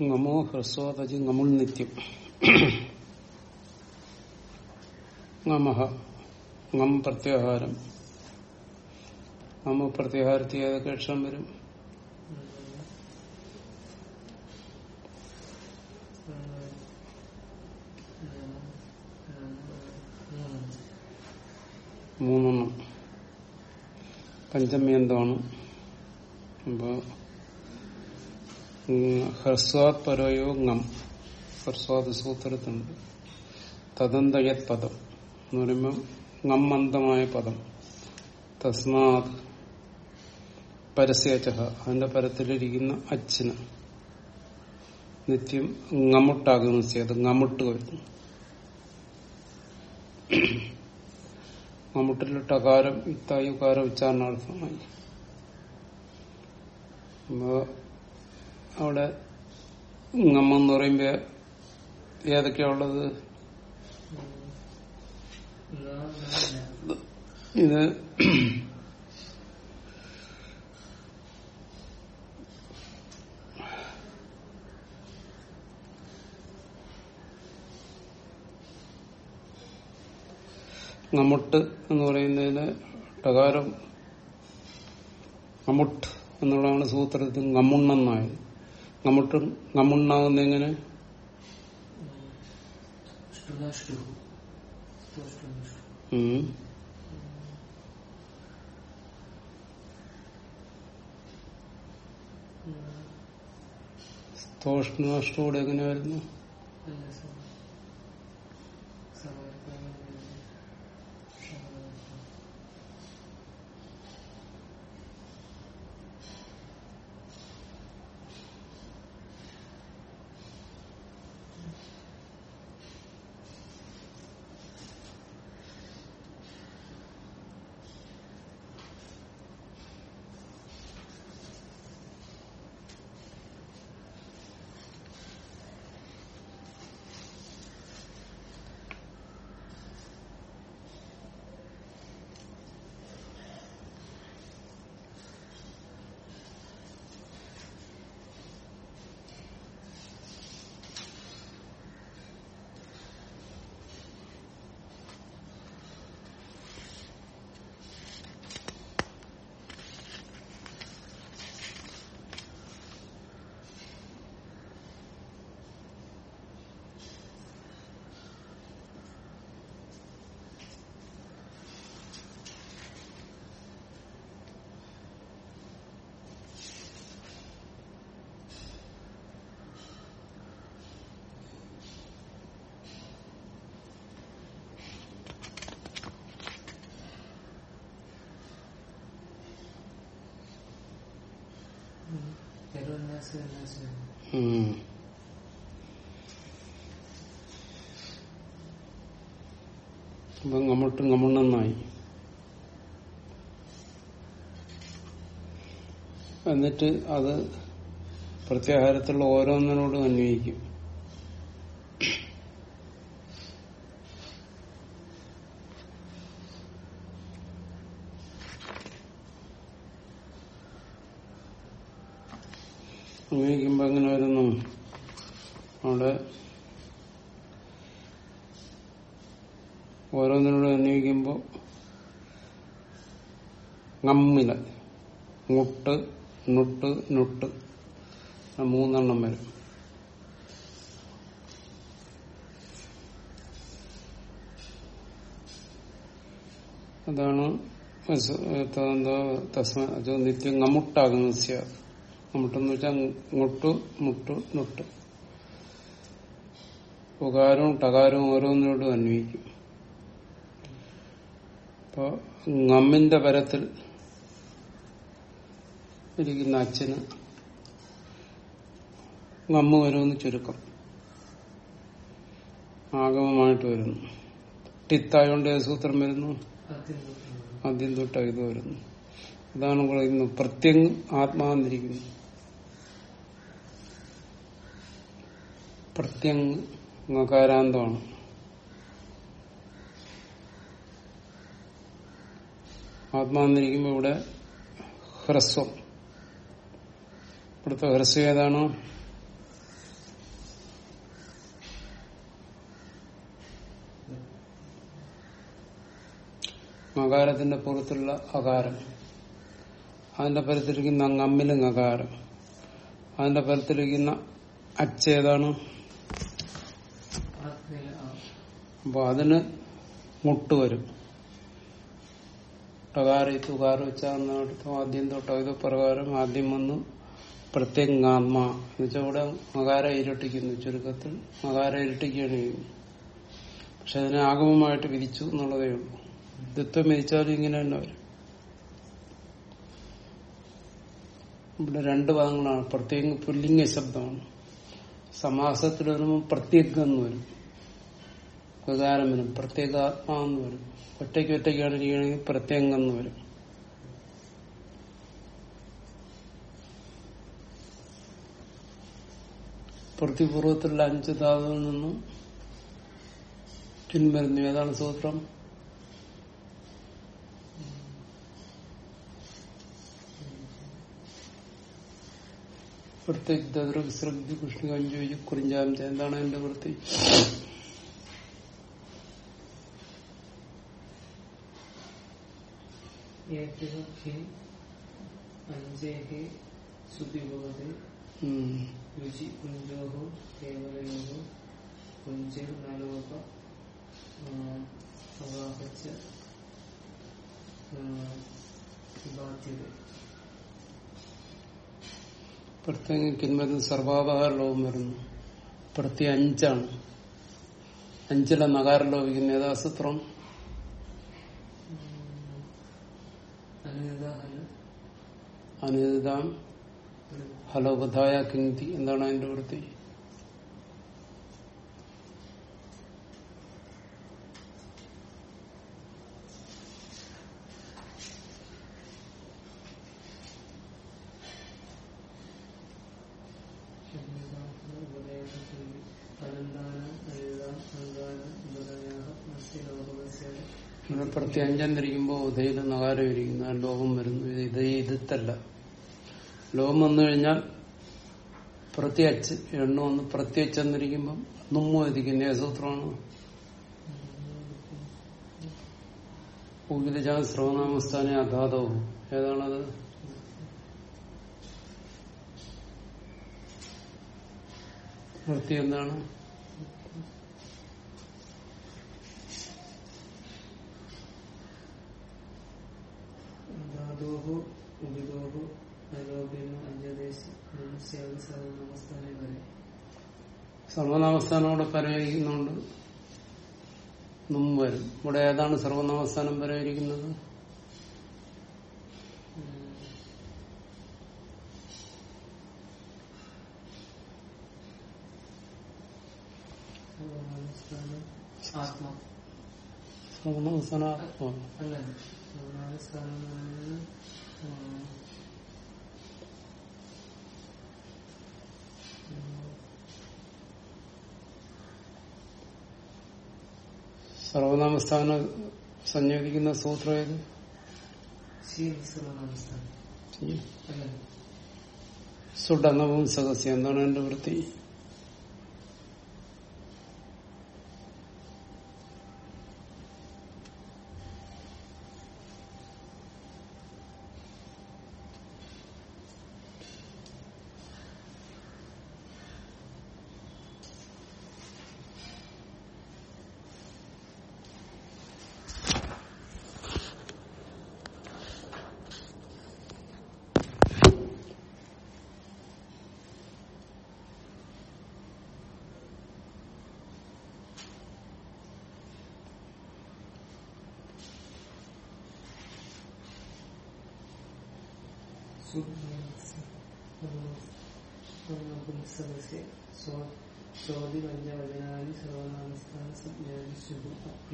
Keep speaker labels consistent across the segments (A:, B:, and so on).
A: നമോ ഹ്രസ്വതജി നമുൾ നിത്യം. നമഹ നം പ്രത്യാഹാരം. നമ പ്രത്യാഹാരത്തിൽ ഏതൊക്കെ അക്ഷരം വരും? മൂന്നെണ്ണം. പഞ്ചമി എന്താണ്? അപ്പോ ഹ്രസ്വാത് പരയോ ങ്ങം ഹ്രസ്വാത് സൂത്രത്തിനുണ്ട് തദന്തയത് പദം എന്ന് പറയുമ്പോൾ ngമ്മന്തമായ പദം. തസ്മാത് പരസ്യച അതിന്റെ പരത്തിലിരിക്കുന്ന അച്ഛന്. നിത്യം ഗമുട്ടാകുന്നു ചെയ്ത്. ഗമുട്ട് വരുന്നു. ngമുട്ടിൽ ടകാരം ഇത്തായുകാര ഉച്ചാരണാർത്ഥമായി. അവിടെ ngമ്മെന്ന് പറയുമ്പോ ഏതൊക്കെയാ ഉള്ളത്? ഇത് നമുട്ട് എന്ന് പറയുന്നതിന് ടകാരം നമുട്ട് എന്നുള്ളതാണ് സൂത്രത്തിൽ ngമുണ്ണെന്നായത് ngമുട്ട് നമ്മുണ്ടാകുന്ന എങ്ങനെ ഉം. സ്തോഷ്ണാഷ്ടോടെ എങ്ങനെ വരുന്നു അപ്പൊ ngമുണ്ണെന്നായി എന്നിട്ട് അത് പ്രത്യാഹാരത്തിലുള്ള ഓരോന്നിനോടും അന്വയിക്കും അന്വയിക്കുമ്പോ എങ്ങനെ വരുന്നു അവിടെ ഓരോന്നിനോട് അന്വയിക്കുമ്പോ ngമ്മില മുട്ട് നുട്ട് നുട്ട് ആ മൂന്നെണ്ണം വരും അതാണ് എന്താ തസ്മ നിത്യം നമുട്ടാകുന്ന നമുട്ടെന്ന് വെച്ചാൽ മുട്ടു മുട്ടു നുട്ട്. ഉകാരവും ടകാരവും ഓരോന്നിനോടും അന്വയിക്കും. അപ്പൊ നമ്മിന്റെ പരത്തിൽ ഇരിക്കുന്ന അച്ഛന് നമ്മ വരുമെന്ന് ചുരുക്കം. ആഗമമായിട്ട് വരുന്നു. ടിത്തായോണ്ട് സൂത്രം വരുന്നു? ആദ്യം തൊട്ട് ഇത് വരുന്നു. അതാണ് പറയുന്നത് പ്രത്യങ് ആത്മാന്നിരിക്കുന്നു പ്രത്യങ് ngകാരാന്തമാണ് ആത്മാന്നിരിക്കുമ്പോ ഇവിടെ ഹ്രസ്വം. ഇവിടുത്തെ ഹ്രസ്വം ഏതാണ്? മകാരത്തിന്റെ പുറത്തുള്ള അകാരം. അതിന്റെ പരത്തിലിരിക്കുന്ന അങ്ങമ്മിലും അകാരം. അതിന്റെ പരത്തിലിരിക്കുന്ന അച്ചേതാണ് അപ്പൊ അതിന് മുട്ട് വരും. ടകാര തുകാര വെച്ചാടുത്തു ആദ്യം തൊട്ടോ ഇത് പ്രകാരം ആദ്യം വന്ന് പ്രത്യേകാത്മ എന്ന് വെച്ചാൽ ഇവിടെ മകാര ഇരട്ടിക്കുന്നു. ചുരുക്കത്തിൽ മകാര ഇരട്ടിക്കുകയാണ് ചെയ്യുന്നത്. പക്ഷെ അതിനെ ആഗമമായിട്ട് വിധിച്ചു എന്നുള്ളതേ ഉള്ളൂ. ദിത്വം മേയിച്ചാലും ഇങ്ങനെ തന്നെ വരും. ഇവിടെ രണ്ട് ഭാഗങ്ങളാണ്. പ്രത്യേക പുല്ലിംഗ ശബ്ദമാണ്. സമാസത്തിൽ വരുമ്പോൾ പ്രത്യേകം എന്ന് വരും. വികാരം വരും. പ്രത്യേക ആത്മാവെന്ന് വരും. ഒറ്റയ്ക്ക് ഒറ്റയ്ക്കാണ് ഇരിക്കുകയാണെങ്കിൽ പ്രത്യേകം എന്ന് വരും. പ്രതിപൂർവത്തിലുള്ള അഞ്ച് ധാതുവിൽ നിന്നും പിൻവരുന്നു. ഏതാണ് സൂത്രം? പ്രത്യേക ദൃശ്രദ്ധി കൃഷ്ണ കഞ്ചു കുറിഞ്ചാം എന്താണ് എന്റെ വൃത്തി
B: ഏറ്റവും
A: പ്രത്യേക കിന്മരുന്ന് സർവാപഹാര ലോകം വരുന്നു. പ്രത്യേക അഞ്ചാണ്. അഞ്ചിലെ നഗാര ലോപിക്കുന്ന യഥാസൂത്രം അനുദിതാം ഹലോപധായ കിങ്തി എന്താണ് അതിന്റെ വൃത്തി? ഇവിടെ പ്രത്യേക ഉദയിൽ നകാരം ഇരിക്കുന്നു ലോകം വരുന്നു. ഇത് ഇതല്ല. ഇതിത്തല്ല ലോകം വന്നു കഴിഞ്ഞാൽ പ്രത്യച്ച് എണ്ണ വന്ന് പ്രത്യച്ചെന്നിരിക്കുമ്പം നുമ്മോ ഇരിക്കുന്ന സൂത്രമാണ് പൂകിതജ ശ്രവനാമസ്ഥാനെ അഗാധവും ഏതാണത്? വൃത്തി എന്താണ്?
B: ധാതോഹോ ഉദിതോഹോ അലോപിനോ അഞ്ചദേശി സർവനമസ്ഥാനെ വരെ.
A: സർവനാമസ്ഥാനോടെ പരയിരിക്കുന്നുണ്ട് നും വരും. ഇവിടെ ഏതാണ് സർവനാമസ്ഥാനം പരവരിക്കുന്നത്
B: സർവനാമസ്ഥാനം ആത്മാ.
A: സർവനാമസ്ഥാനം
B: ആത്മാ. സർവനാമസ്ഥാനം
A: സംയോജിക്കുന്ന സൂത്രം ഏത്? സുഡനവും സദസ്യം എന്താണ് എന്റെ വൃത്തി?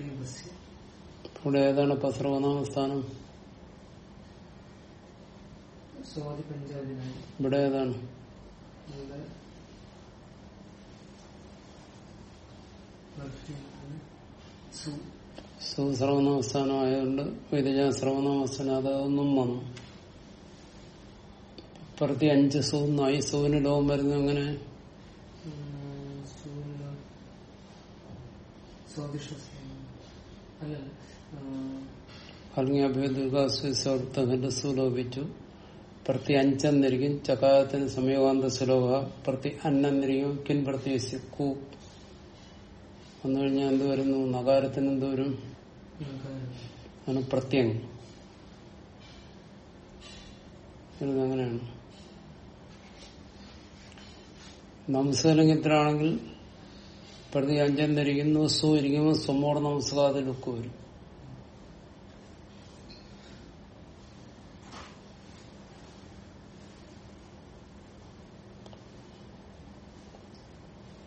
A: ഇവിടെ ഏതാണ് ഇപ്പൊ സർവനാമസ്ഥാനം
B: സ്ഥാനം.
A: ഇവിടെ ഏതാണ്?
B: നമ്മുടെ ഭക്തിയാണ് സു.
A: സു സർവനാമസ്ഥാനം ആയതുകൊണ്ട് വിരജ സർവനാമസ്ഥാനം അതൊന്നും വന്നു. പ്രതി അഞ്ച് സൂന്നായി സൂവിന് ലോകം വരുന്നു അങ്ങനെ
B: സ്വാദിഷ
A: സുലോപിച്ചു പ്രതി അഞ്ചെന്നിരിക്കും ചകാരത്തിന് സമയകാന്ത സുലോഭ പ്രതി അന്നെന്നിരിക്കും കിൻ പ്രത്യേകിച്ച് കൂ. വന്നു കഴിഞ്ഞാൽ എന്ത് വരുന്നു? നഗാരത്തിന് എന്ത് വരും? പ്രത്യങ് അങ്ങനെയാണ്. നംസലിംഗത്തിലാണെങ്കിൽ പ്രതി അഞ്ചെന്നിരിക്കുന്നു സു ഇരിക്കുമ്പോൾ സ്വമോട് നമസ്കാരത്തിൽ ലുക്ക് വരും.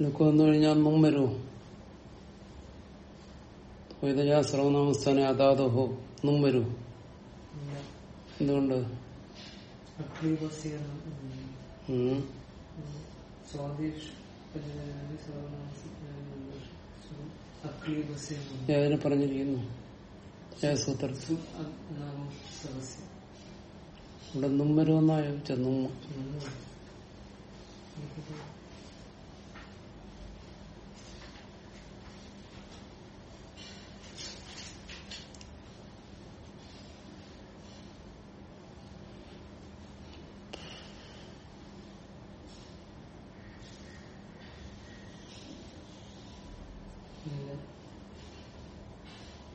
A: ലുക്ക് വന്നു കഴിഞ്ഞാൽ നും വരുമോ വൈദജാ സർവനാമസ്ഥാനെ അതാതഹോ നും വരൂ. എന്തുകൊണ്ട്?
B: അക്ലീബസ്യ
A: ഏതിനെ പറഞ്ഞിരിക്കുന്നു. സൂത്രത്തിൽ ഇവിടെ നും വരുമെന്നായോ ചെന്നുമ്മ
B: സർവനാമസ്ഥാനം പദത്തിലാണ് എന്ന് പറയുന്നത്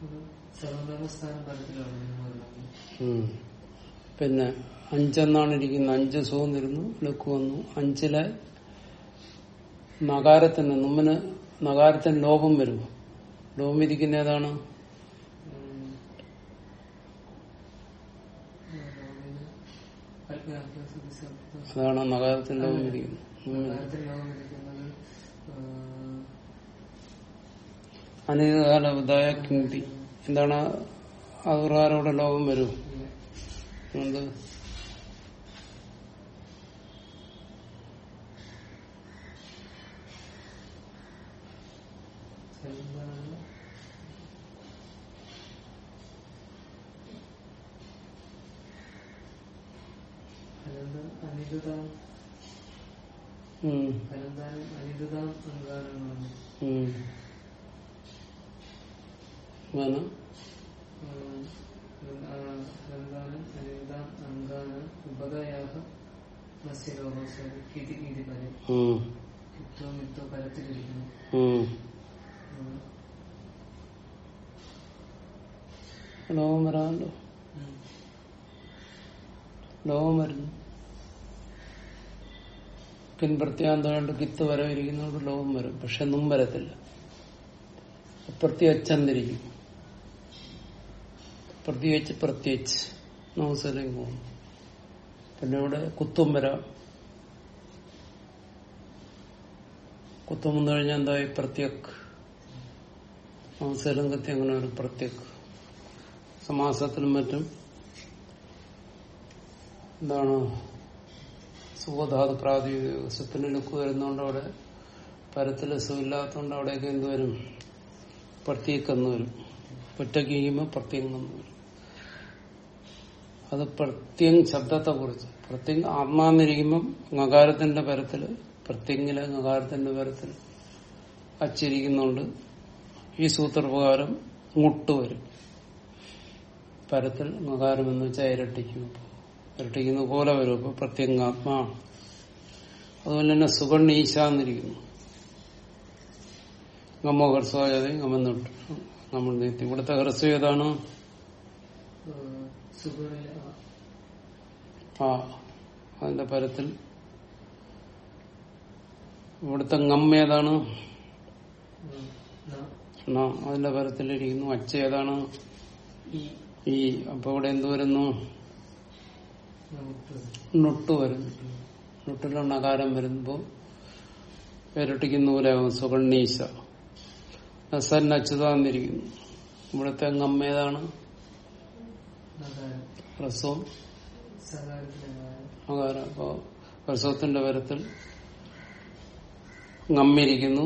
A: ഉം. പിന്നെ അഞ്ചെന്നാണ് ഇരിക്കുന്നത് അഞ്ച് സുഖം തരുന്നു ലുക്ക് വന്നു. അഞ്ചിലെ നകാരത്തിന് നമ്മന് നകാരത്തിന് ലോപം വരും ലോപം ഇരിക്കുന്ന ഏതാണ്? അതാണ് നഗാരത്തിന് ലോപം
B: ലോകം ഇരിക്കുന്നത്
A: അനേകകാല ഉദായ കിങ്തി എന്താണ് അതുപ്രകാരം ലോകം വരും. എന്ത്
B: അനിരുതാം
A: ലോകം വരാമല്ലോ. ലോകം വരുന്നു പിൻപ്രത്യാന്തമായിട്ട് കിത്ത് വരവിരിക്കുന്നതുകൊണ്ട് ലോകം വരും പക്ഷെ നും വരത്തില്ല. പ്രത്യേകിച്ചെന്നിരിക്കും പ്രത്യേകിച്ച് പ്രത്യേകിച്ച് നൗസലേക്ക് പോകുന്നു പിന്നെ ഇവിടെ കുത്തും വരാം കുത്തും വന്നു കഴിഞ്ഞാൽ എന്തായി പ്രത്യേക്? നൗസലങ്കത്തി അങ്ങനെ ഒരു പ്രത്യേക്? സമാസത്തിലും മറ്റും എന്താണ് സുഖധാതു പ്രാതിന് ലുക്ക് വരുന്നോണ്ട് അവിടെ പരത്തിൽ സുഖമില്ലാത്തതുകൊണ്ട് അവിടെയൊക്കെ എന്ത് വരും? പ്രത്യേക്കെന്ന് വരും. ഒറ്റയ്ക്ക് കഴിയുമ്പോൾ പ്രത്യേകം എന്ന് വരും. അത് പ്രത്യങ് ശബ്ദത്തെ കുറിച്ച്. പ്രത്യങ് ആത്മാന്നിരിക്കുമ്പം നകാരത്തിന്റെ പരത്തിൽ പ്രത്യങ്ങിൽ നകാരത്തിന്റെ പരത്തിൽ അച്ചിരിക്കുന്നുണ്ട്. ഈ സൂത്രപ്രകാരം മുട്ട് വരും. പരത്തിൽ നകാരം എന്ന് വെച്ചാൽ ഇരട്ടിക്കും ഇരട്ടിക്കുന്ന പോലെ വരും. ഇപ്പൊ പ്രത്യങ്ങാത്മാ അതുപോലെ തന്നെ സുഗണ്ണ ഈശാന്നിരിക്കുന്നു ഗമ്മോ ഗമെന്നിട്ട് നമ്മൾ നീത്തി ഇവിടുത്തെ ഹർസ്വ ഏതാണ്? ആ അതിന്റെ പരത്തിൽ. ഇവിടുത്തെ ഗം ഏതാണ്? അതിന്റെ പരത്തിലിരിക്കുന്നു. അച്ച ഏതാണ്?
B: ഈ.
A: അപ്പൊ ഇവിടെ എന്ത് വരുന്നു? നൊട്ട് വരുന്നു. നൊട്ടിലുള്ള അകാരം വരുമ്പോ ഇരട്ടിക്കുന്ന പോലെയാകും സുഗണ്ണീശ സൻ അച്യുതാന്നിരിക്കുന്നു ഇവിടുത്തെ ഗം ഏതാണ്?
B: നഗാരം
A: നകാരം അപ്പോ ഹ്രസ്വത്തിന്റെ പരത്തിൽ ഗമ്മിരിക്കുന്നു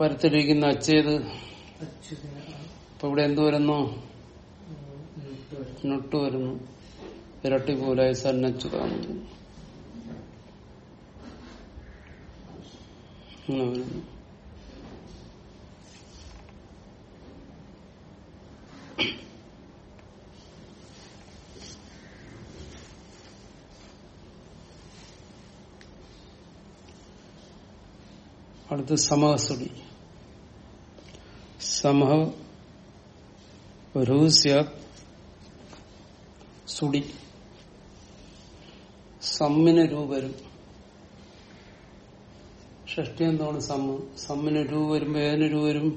A: പരത്തിലിരിക്കുന്ന അച്ചേത്? അപ്പൊ ഇവിടെ എന്ത് വരുന്നു?
B: നൊട്ടു
A: നൊട്ട് വരുന്നു. ഇരട്ടി പോലെ സന്നച്ചുതാന്ന് വരുന്നു. അടുത്ത് സമഹസുടി സമഹ സുടി സമ്മിന രൂപരും. ഷഷ്ടി എന്താണ് സമ്മ? സമ്മിന് രൂപ വരുമ്പോ ഏതിന് രൂപ വരും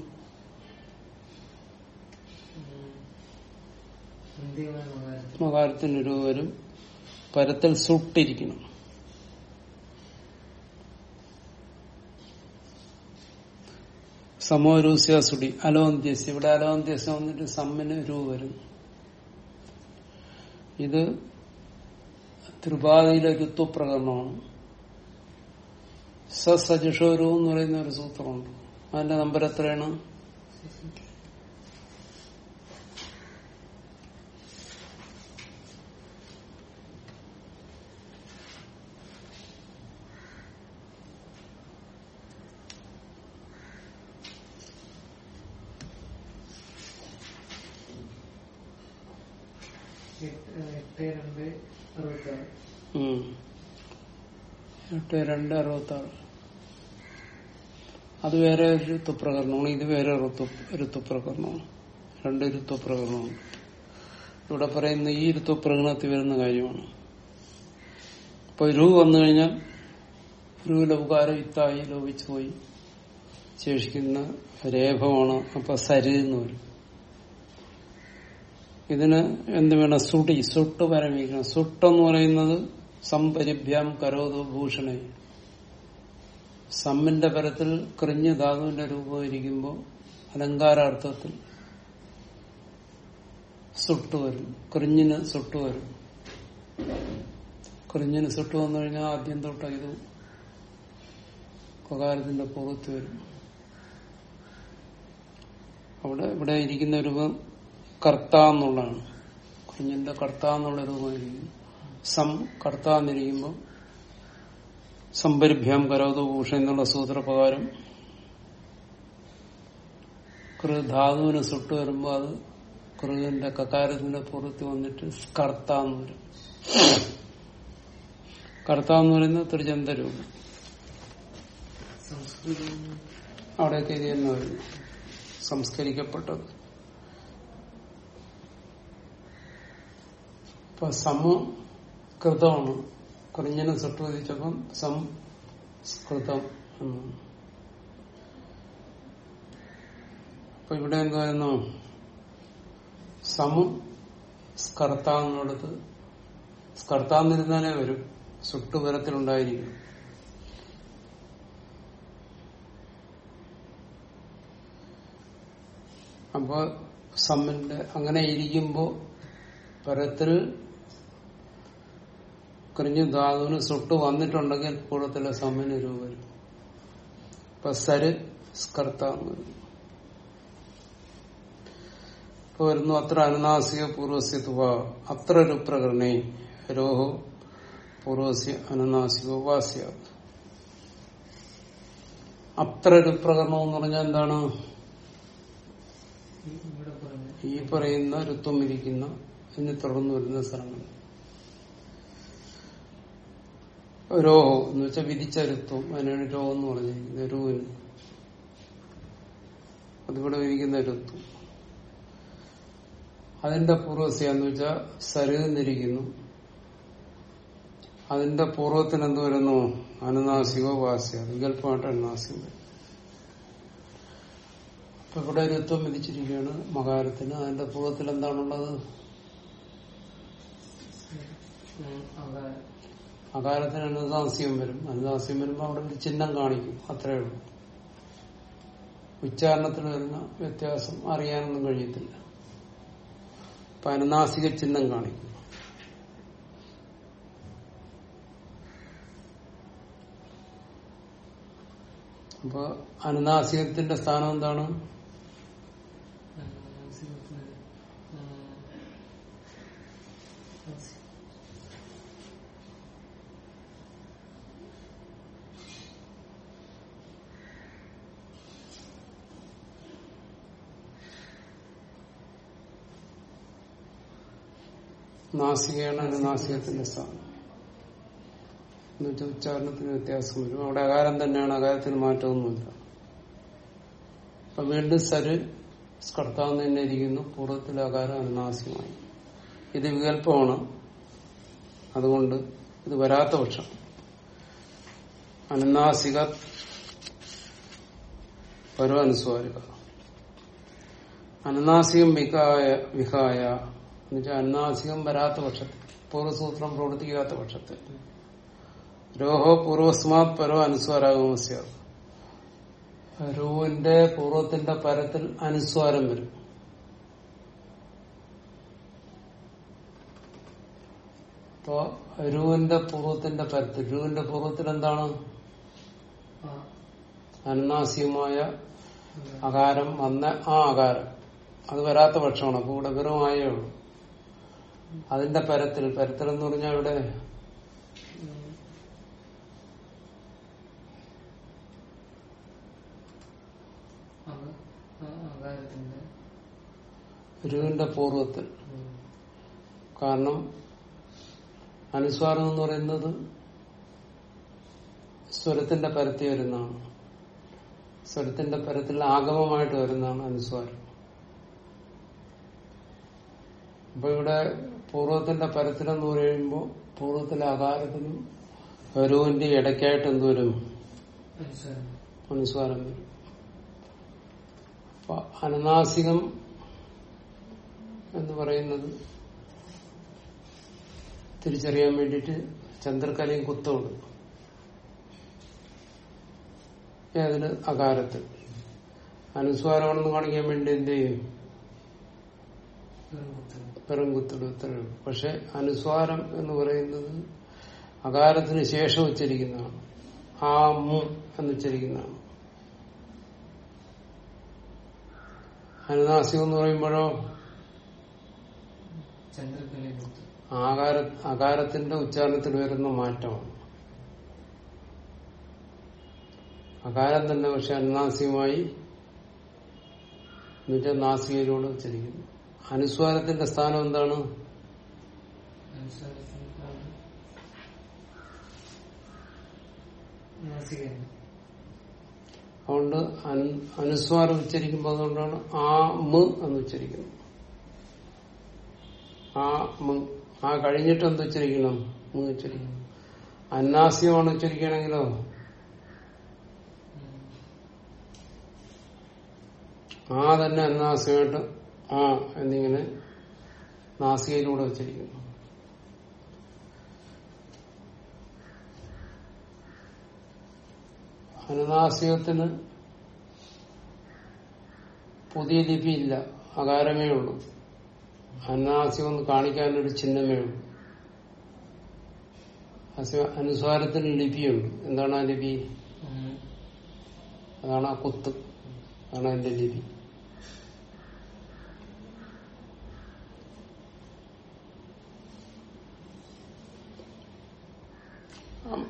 A: മകാരത്തിന് രൂപ വരും പരത്തിൽ സുട്ടിരിക്കണം. സമോരൂസ്യ അലോന്ത്യസ്. ഇവിടെ അലോന്ത്യസ് വന്നിട്ട് സമ്മിന് രൂ വരും. ഇത് ത്രിപാതിയിലെ രുത്വപ്രകരണമാണ് സസജുഷോരു എന്ന് പറയുന്ന ഒരു സൂത്രമുണ്ട്. അതിന്റെ നമ്പർ എത്രയാണ്
B: എട്ട് എട്ട് രണ്ട് അറുപത്താറ്
A: ഉം. എട്ട് രണ്ട് അറുപത്തി ആറ് അത് വേറെ ഒരു ഋത്തുപ്രകരണമാണ് ഇത് വേറെ ഋതു ഋത്തുപ്രകരണമാണ് രണ്ട് ഋത്തുപ്രകരണമാണ് ഇവിടെ പറയുന്ന ഈ ഋത്തുപ്രകരണത്തിൽ വരുന്ന കാര്യമാണ്. ഇപ്പൊ രു വന്നു കഴിഞ്ഞാൽ രു ഉപകാരം ഇത്തായി ലോപിച്ചു പോയി ശേഷിക്കുന്ന രേഖമാണ്. അപ്പൊ സരി എന്ന് വരും ഇതിന് എന്ത് വേണം? സുടി സുട്ട് പരമിക്കണം സുട്ടെന്ന് പറയുന്നത് സംപരിഭ്യാം കരോതു ഭൂഷണ. സമ്മിന്റെ പരത്തിൽ കൃഞ്ഞ് ധാതുവിന്റെ രൂപം ഇരിക്കുമ്പോൾ അലങ്കാരാർത്ഥത്തിൽ സുട്ട് വരും. കൃഞ്ഞിന് സുട്ട് വരും. കൃഞ്ഞിന് സുട്ട് വന്നു കഴിഞ്ഞാൽ ആദ്യം തൊട്ട് ഇത് കൊകാരത്തിന്റെ പുറത്ത് വരും. അവിടെ ഇവിടെ ഇരിക്കുന്ന രൂപം കർത്ത എന്നുള്ളതാണ് കുഞ്ഞിന്റെ കർത്ത എന്നുള്ളത് പോയിരിക്കുന്നു സം കർത്ത എന്നിരിക്കുമ്പോൾ സംപരിഭ്യാം കരോതോ ഭൂഷ എന്നുള്ള സൂത്രപ്രകാരം കൃ ധാതുവിന് സുട്ട് വരുമ്പോൾ അത് കൃതിന്റെ കകാരത്തിന്റെ പുറത്ത് വന്നിട്ട് കർത്ത എന്ന് വരും. കർത്ത എന്ന് പറയുന്നത് ത്രിചന്ദരൂപം
B: സംസ്കൃതം.
A: അവിടെയൊക്കെ ഇത് തന്നെ വരും സംസ്കരിക്കപ്പെട്ടത്. ഇപ്പൊ സമകൃതമാണ് കുറിഞ്ഞനെ സൃഷ്ടിച്ചപ്പം സംസ്കൃതം അപ്പൊ ഇവിടെ എന്തായിരുന്നു സമ സ്കർത്താന്നിടത്ത് സ്കർത്താന്നിരുന്നാലേ വരും. സുട്ടുപരത്തിലുണ്ടായിരിക്കും അപ്പൊ സമ്മിന്റെ അങ്ങനെ ഇരിക്കുമ്പോ പരത്തിൽ കറിഞ്ഞു ധാതുവിന് സുട്ട് വന്നിട്ടുണ്ടെങ്കിൽ പൂർവത്തിലെ സമ്മിന് രൂപം ഇപ്പൊ സര് സ്കർത്ത ഇപ്പൊ വരുന്നു അത്ര അനുനാസിക പൂർവസ്യത്വ അത്ര ഒരു പ്രകരണേ രോഹോ പൂർവസ്യ അനുനാസിക ഉപാസ്യ. അത്ര ഒരു പ്രകടനം എന്ന് പറഞ്ഞാൽ എന്താണ്?
B: ഈ
A: പറയുന്ന ഋത്വം ഇരിക്കുന്ന ഇനി തുടർന്ന് വരുന്ന സ്ഥലങ്ങൾ. രോഹോ എന്ന് വെച്ചാൽ വിധിച്ചരുത്വം അതിനാണ് രോഹം എന്ന് പറഞ്ഞിരിക്കുന്നത്. രൂവിന് അതിവിടെ ഇരിക്കുന്ന ഋത്വം അതിന്റെ പൂർവസ്യാന്ന് വെച്ചാൽ സരുന്നിരിക്കുന്നു അതിന്റെ പൂർവത്തിന് എന്ത് വരുന്നു? അനുനാസികോ വാസ്യ. വികല്പമായിട്ട് അനുനാസികം. അപ്പൊ ഇവിടെ ഋത്വം വിധിച്ചിരിക്കുകയാണ് മകാരത്തിന്. അതിന്റെ പൂർവത്തിൽ എന്താണുള്ളത്?
B: അകാരം
A: അകാരത്തിന് അനുദാസ്യം വരും അനുദാസ്യം വരുമ്പോൾ അവിടെ ഒരു ചിഹ്നം കാണിക്കും. അത്രയേ ഉള്ളൂ. ഉച്ചാരണത്തിൽ വരുന്ന വ്യത്യാസം അറിയാനൊന്നും കഴിയത്തില്ല. അപ്പൊ അനുനാസിക ചിഹ്നം കാണിക്കും. അപ്പൊ അനുനാസികത്തിന്റെ സ്ഥാനം എന്താണ്? നാസികയാണ് അനുനാസികത്തിന്റെ സ്ഥാനം. എന്നുവെച്ചാൽ ഉച്ചാരണത്തിന് വ്യത്യാസം വരും അവിടെ അകാരം തന്നെയാണ് അകാരത്തിന് മാറ്റമൊന്നുമില്ല. അപ്പൊ വീണ്ടും സര് സ്കർത്താവ് തന്നെ ഇരിക്കുന്നു. പൂർവത്തിലെ അകാരം അനുനാസികമായി. ഇത് വികല്പമാണ് അതുകൊണ്ട് ഇത് വരാത്ത പക്ഷം. അനുനാസിക പരോ അനുസ്വാരിക അനുനാസികം വിഹായ എന്നുവെച്ചാൽ അന്നാസികം വരാത്ത പക്ഷത്തിൽ പൂർവസൂത്രം പ്രവർത്തിക്കാത്ത പക്ഷത്തിൽ രോഹോ പൂർവസ്മാത് പരോ അനുസ്വാരാഗമസ്യ. രൂവിന്റെ പൂർവത്തിന്റെ പരത്തിൽ അനുസ്വാരം വരും. അപ്പോ രൂവിന്റെ പൂർവത്തിന്റെ പരത്തിൽ രൂവിന്റെ പൂർവത്തിൽ എന്താണ്? അനുനാസികമായ അകാരം വന്ന ആ അകാരം അത് വരാത്ത പക്ഷമാണ് അപ്പൊ ഇവിടെ വെറുമായേ ഉള്ളൂ. അതിന്റെ പരത്തിൽ പരത്തിൽ എന്ന് പറഞ്ഞാൽ ഇവിടെ? ഗുരുവിന്റെ
B: പൂർവത്തിൽ.
A: കാരണം അനുസ്വാരം എന്ന് പറയുന്നത് സ്വരത്തിന്റെ പരത്തി വരുന്നതാണ്. സ്വരത്തിന്റെ പരത്തിൽ ആഗമമായിട്ട് വരുന്നതാണ് അനുസ്വാരം. അപ്പൊ ഇവിടെ പൂർവത്തിന്റെ പരത്തിലെന്ന് പറയുമ്പോൾ പൂർവത്തിലെ ആകാരത്തിനും ഗൗരവിന്റെ ഇടയ്ക്കായിട്ട് എന്തോരും
B: അനുസ്വാരം.
A: വരും അപ്പൊ അനുനാസികം എന്ന് പറയുന്നത് തിരിച്ചറിയാൻ വേണ്ടിയിട്ട് ചന്ദ്രക്കലയും കുത്തമുണ്ട് ഏതിന് അകാരത്തിൽ അനുസ്വാരമാണെന്ന് കാണിക്കാൻ വേണ്ടി എന്ത് ചെയ്യും?
B: വെറും
A: പക്ഷെ അനുസ്വാരം എന്ന് പറയുന്നത് അകാരത്തിന് ശേഷം ഉച്ചരിക്കുന്നതാണ്. ആ മു എന്ന് ഉച്ചരിക്കുന്നതാണ്. അനുനാസികം എന്ന് പറയുമ്പോഴോ? ആകാര അകാരത്തിന്റെ ഉച്ചാരണത്തിൽ വരുന്ന മാറ്റമാണ്. അകാരം തന്നെ പക്ഷെ അനുനാസികമായി എന്നുവെച്ചാൽ നാസികയിലൂടെ ഉച്ചരിക്കുന്നു. അനുസ്വാരത്തിന്റെ സ്ഥാനം എന്താണ്? അതുകൊണ്ട് അനുസ്വാരം ഉച്ചരിക്കുമ്പോൾ അതുകൊണ്ടാണ് ആ മ് എന്ന് ഉച്ചരിക്കുന്നത്. ആ മ് ആ കഴിഞ്ഞിട്ട് എന്ത് ഉച്ചരിക്കണം? മ് ഉച്ചരിക്കണം. അന്നാസ്യമാണ് ഉച്ചരിക്കണമെങ്കിലോ. ആ തന്നെ അന്നാസ്യമായിട്ട് ആ എന്നിങ്ങനെ നാസികയിലൂടെ വെച്ചിരിക്കുന്നു. അനുനാസികത്തിന് പുതിയ ലിപിയില്ല അകാരമേ ഉള്ളൂ. അനുനാസികം ഒന്ന് കാണിക്കാനൊരു ചിഹ്നമേ ഉള്ളൂ. അനുസാരത്തിന് അനുസ്വാരത്തിന് ലിപിയുണ്ട്. എന്താണ് ആ ലിപി? അതാണ് ആ കുത്ത്. അതാണ് എന്റെ ലിപി.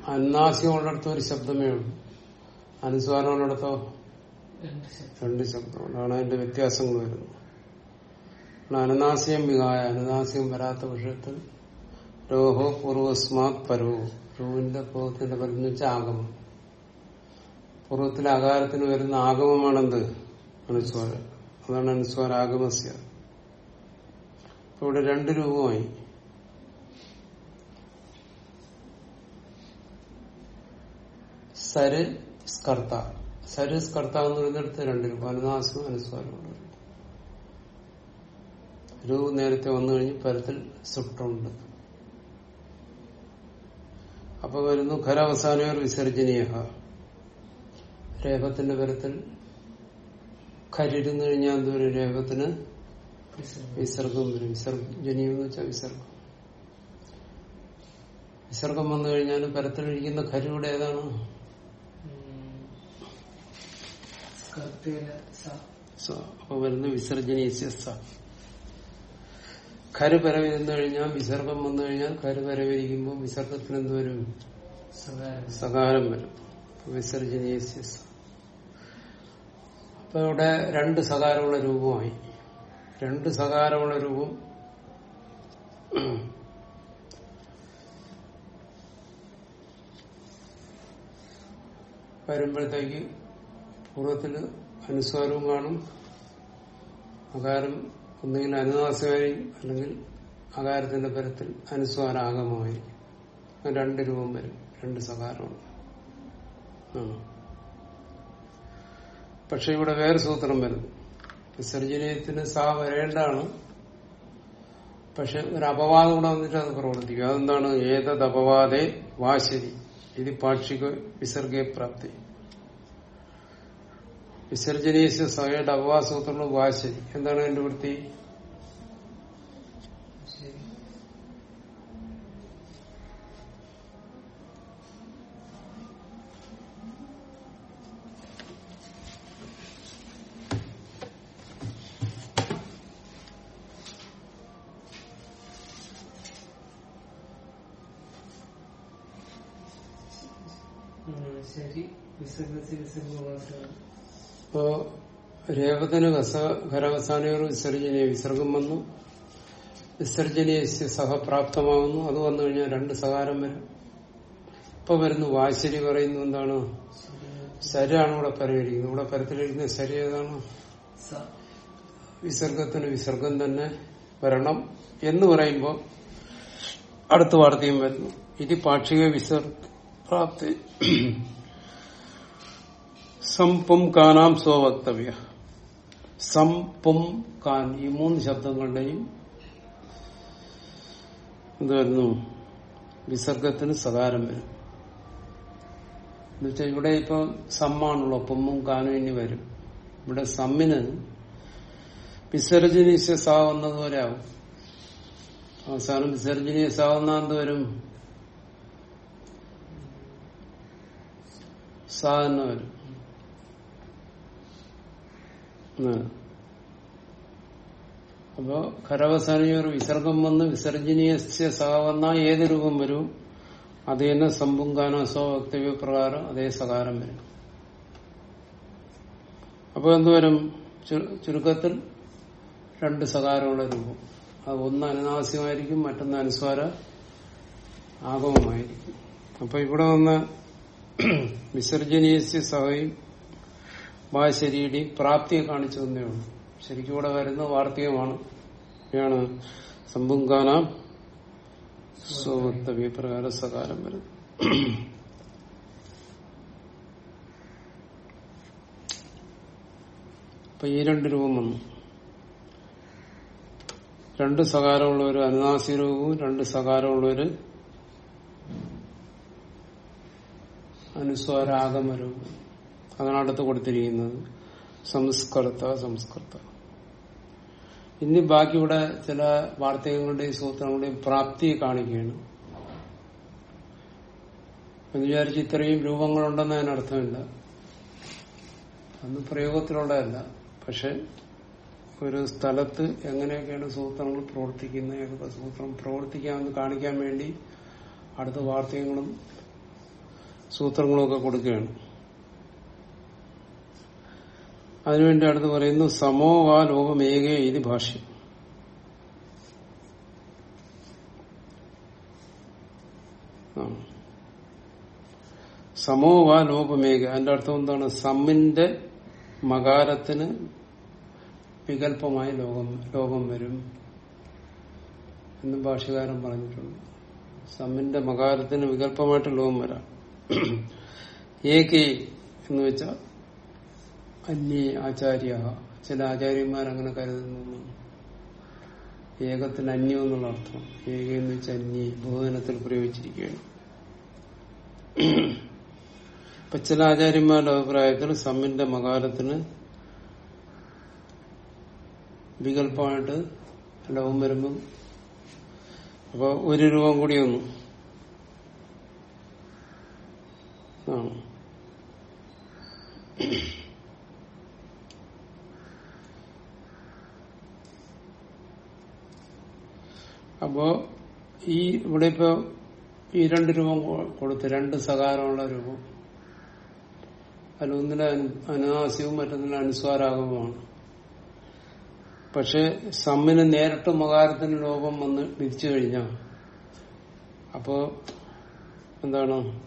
A: അന്നാസ്യം ഉള്ളിടത്ത് ഒരു ശബ്ദമേ ഉള്ളൂ. അനുസ്വാരം ഉള്ളിടത്തോ
B: രണ്ട് ശബ്ദം
A: അതാണ് അതിന്റെ വ്യത്യാസങ്ങൾ വരുന്നത്. അനനാസ്യം വികായ. അനനാസ്യം വരാത്ത വിഷയത്തിൽ രോഹോ പൂർവസ്മാത് പരോ. രോഹിന്റെ പൂർവത്തിന്റെ പരം വെച്ചാൽ ആഗമം. പൂർവത്തിലെ ആകാരത്തിന് വരുന്ന ആഗമമാണെന്ത്? അനുസ്വാരം. അതാണ് അനുസ്വാര ആഗമസ്യ ഇപ്പൊ ഇവിടെ രണ്ട് രൂപമായി. സര് സ്കർത്ത സര് സ്കർത്ത എന്ന് പറയുന്നിടത്ത് രണ്ട് രൂപ അനുനാസവും അനുസ്വാരമുണ്ട് രൂപ നേരത്തെ വന്നു കഴിഞ്ഞ് പരത്തിൽ സുട്ടുണ്ട് അപ്പൊ വരുന്നു ഖരാവസാനവർ വിസർജനീയ രേഖത്തിന്റെ പരത്തിൽ ഖരിരുന്നു കഴിഞ്ഞാൽ എന്തൊരു രേഖത്തിന്.
B: വിസർഗം.
A: വരും. വിസർജനീയം എന്ന് വെച്ചാൽ വിസർഗം. വിസർഗം വന്നു കഴിഞ്ഞാൽ പരത്തിലിരിക്കുന്ന ഖരിയുടെ ഏതാണ്
B: ഉം. സ്കർത്തിയിലെ സ.
A: സ. അപ്പൊ വരുന്ന സ കഴിഞ്ഞാൽ വിസർഗം വന്നു കഴിഞ്ഞാൽ ഖര് പരവിരിക്കുമ്പോൾ വിസർഗത്തിന് എന്ത് വരും.
B: സകാരം.
A: വരും. വിസർജനീയ സ. അപ്പൊ ഇവിടെ രണ്ട് സകാരമുള്ള രൂപമായി. രണ്ട് സകാരമുള്ള രൂപം വരുമ്പോഴത്തേക്ക് പൂർവത്തിൽ അനുസ്വാരവും കാണും. അകാരം ഒന്നുകിൽ അനുനാസികമായി അല്ലെങ്കിൽ അകാരത്തിന്റെ പരത്തിൽ അനുസ്വാരാഗമായി രണ്ട് രൂപം വരും. രണ്ട് സകാരമുണ്ട്. പക്ഷെ ഇവിടെ വേറെ സൂത്രം വരുന്നു വിസർജനീയത്തിന് സാ വരേണ്ടാണ് പക്ഷെ ഒരു അപവാദം കൂടെ വന്നിട്ട് അത് പ്രവർത്തിക്കും. അതെന്താണ്? ഏതത് അപവാദേ വാശരി. ഇത് പാക്ഷിക വിസർഗേ പ്രാപ്തി. വിസർജനീയ സഹയുടെ അപവാസൂത്രമുള്ള വാശരി എന്താണ് എന്റെ വൃത്തി?
B: ശരി. വിസർഗത്തിൽ വിസർഗവാസമാണ്
A: ഇപ്പോ രേവതന ഖരവസാനയോർ വിസർജനീയ വിസർഗം വന്നു. വിസർജനീയ സഹ പ്രാപ്തമാകുന്നു അത് വന്നു കഴിഞ്ഞാൽ രണ്ട് സഹാരം വരും. ഇപ്പൊ വരുന്നു വാശരി പറയുന്നു എന്താണ്? ശരിയാണ് ഇവിടെ പരമിരിക്കുന്നത് ഇവിടെ പരത്തിലിരിക്കുന്ന ശരി ഏതാണ്? വിസർഗത്തിന് വിസർഗം തന്നെ വരണം എന്ന് പറയുമ്പോൾ അടുത്ത വാർത്തയും വരുന്നു. ഇത് പാക്ഷിക വിസർഗ പ്രാപ്തി. സംപും കാനാം സ്വവക്തവ്യ. സംപും കാൻ ഈ മൂന്ന് ശബ്ദങ്ങളുടെയും എന്ത് വരുന്നു. വിസർഗത്തിന് സകാരം വരും. എന്നുവെച്ചാൽ ഇവിടെ ഇപ്പൊ സമ്മാണുള്ള. പൊമ്മും കാനും ഇനി വരും. ഇവിടെ സമ്മിന് വിസർജനീയ പോലെ ആവും അവസാനം വിസർജനീയ ആവുന്ന എന്ത് വരും സാ എന്ന് വരും. അപ്പോ ഒരു വിസർഗം വന്ന് വിസർജനീയ സഹവന്ന ഏത് രൂപം വരും? അത് തന്നെ സമ്പുങ്കാനോ വക്തവ്യ പ്രകാരം അതേ സകാരം വരും. അപ്പൊ എന്തുവരും ചുരുക്കത്തിൽ രണ്ട് സകാരമുള്ള രൂപം. അത് ഒന്ന് അനുനാസ്യമായിരിക്കും മറ്റൊന്ന് അനുസ്വാര ആഗമമായിരിക്കും. അപ്പൊ ഇവിടെ വന്ന വിസർജനീയ സഹയും ഭാശരിയുടെയും പ്രാപ്തിയെ കാണിച്ചു തന്നേ ഉള്ളൂ. ശരിക്കും ഇവിടെ വരുന്ന വാർത്തകമാണ് ആണ് സമ്പുങ്കാന സ്വവക്തവ്യ പ്രകാരം വരുന്നത് വരുന്നു അപ്പൊ ഈ രണ്ട് രൂപം വന്നു. രണ്ട് സകാരമുള്ള ഒരു അനുനാസി രൂപവും രണ്ട് സകാരമുള്ള ഒരു അനുസ്വാരാഗമ രൂപം അതാണ് അടുത്ത് കൊടുത്തിരിക്കുന്നത്. സംസ്കൃത സംസ്കൃത ഇനി ബാക്കി ഇവിടെ ചില വാർത്തകളുടെയും സൂത്രങ്ങളുടെയും പ്രാപ്തിയെ കാണിക്കുകയാണ്. എന്ന് വിചാരിച്ച് ഇത്രയും രൂപങ്ങളുണ്ടെന്ന് അതിനർത്ഥമില്ല അന്ന് പ്രയോഗത്തിലുള്ളതല്ല. പക്ഷെ ഒരു സ്ഥലത്ത് എങ്ങനെയൊക്കെയാണ് സൂത്രങ്ങൾ പ്രവർത്തിക്കുന്നത് ഏതൊക്കെ സൂത്രം പ്രവർത്തിക്കാമെന്ന് കാണിക്കാൻ വേണ്ടി അടുത്ത വാർത്തകളും സൂത്രങ്ങളും ഒക്കെ കൊടുക്കുകയാണ്. അതിനുവേണ്ടി അടുത്ത് പറയുന്നു സമോ സമോവാ ലോകമേകേ ഇത് ഭാഷ്യം. സമോ വാ ലോപമേക അതിന്റെ അർത്ഥം എന്താണ്? സമ്മിന്റെ മകാരത്തിന് വികല്പമായി ലോകം ലോകം വരും എന്ന് ഭാഷകാരൻ പറഞ്ഞിട്ടുണ്ട്. സമ്മിന്റെ മകാരത്തിന് വികല്പമായിട്ട് ലോകം വരാം. ഏകെ എന്ന് വെച്ചാൽ അന്യ ആചാര്യ. ചില ആചാര്യന്മാർ അങ്ങനെ കരുതുന്നു. ഏകത്തിന് അന്യം എന്നുള്ള അർത്ഥം. ഏക എന്ന് വെച്ചാൽ അന്യേ ബഹുജനത്തിൽ പ്രയോഗിച്ചിരിക്കുകയാണ്. ഇപ്പൊ ചില ആചാര്യന്മാരുടെ അഭിപ്രായത്തിൽ സമ്മിന്റെ മകാലത്തിന് വികല്പമായിട്ട് ലോകം വരുമ്പം അപ്പൊ ഒരു രൂപം കൂടി വന്നു. ആണ്. അപ്പോ ഈ ഇവിടെ ഇപ്പോ ഈ രണ്ട് രൂപം കൊടുത്ത് രണ്ട് സകാരമുള്ള രൂപം. അതിലൊന്നിലെ അനു- അനുനാസ്യവും മറ്റൊന്നിലെ അനുസ്വാരാഗവുമാണ്. പക്ഷെ സമ്മിന് നേരിട്ട് മകാരത്തിന് ലോകം വന്ന് വിധിച്ചു കഴിഞ്ഞാൽ അപ്പോ എന്താണ്?